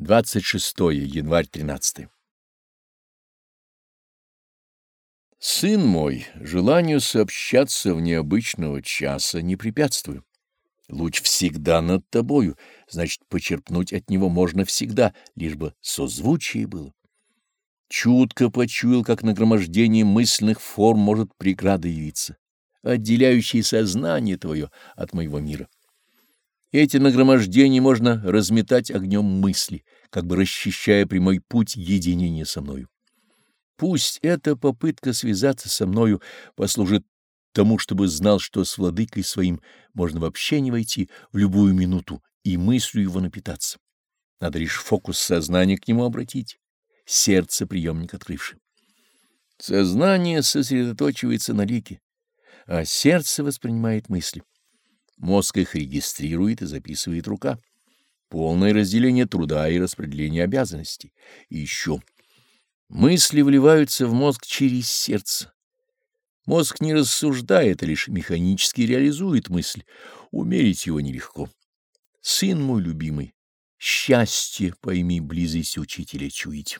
26 январь 13 Сын мой, желанию сообщаться в необычного часа не препятствую. Луч всегда над тобою, значит, почерпнуть от него можно всегда, лишь бы созвучие было. Чутко почуял, как нагромождение мысленных форм может преграда явиться, отделяющее сознание твое от моего мира. Эти нагромождения можно разметать огнем мысли, как бы расчищая прямой путь единения со мною. Пусть эта попытка связаться со мною послужит тому, чтобы знал, что с владыкой своим можно вообще не войти в любую минуту и мыслью его напитаться. Надо лишь фокус сознания к нему обратить, сердце приемник открывший. Сознание сосредоточивается на лике, а сердце воспринимает мысли. Мозг их регистрирует и записывает рука. Полное разделение труда и распределение обязанностей. И еще. Мысли вливаются в мозг через сердце. Мозг не рассуждает, а лишь механически реализует мысль. Умерить его нелегко. Сын мой любимый, счастье пойми близость учителя чуять.